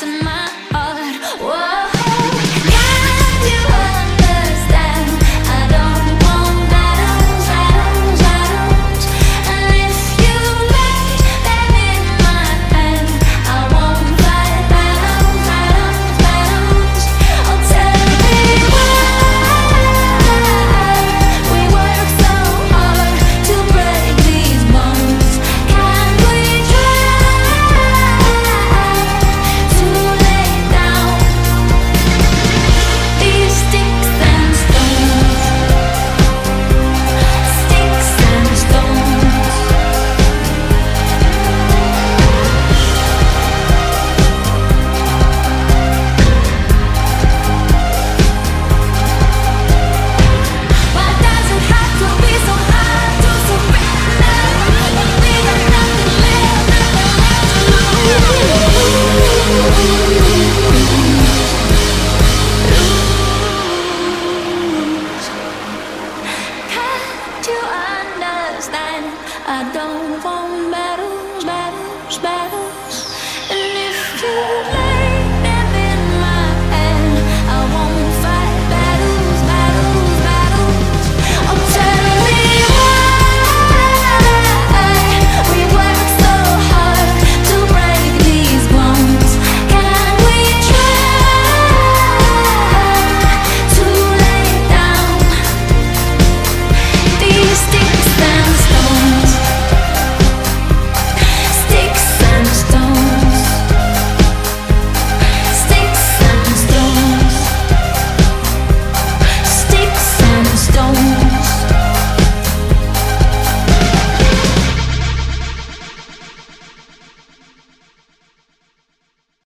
to my I don't want battles, battles, battles. And if you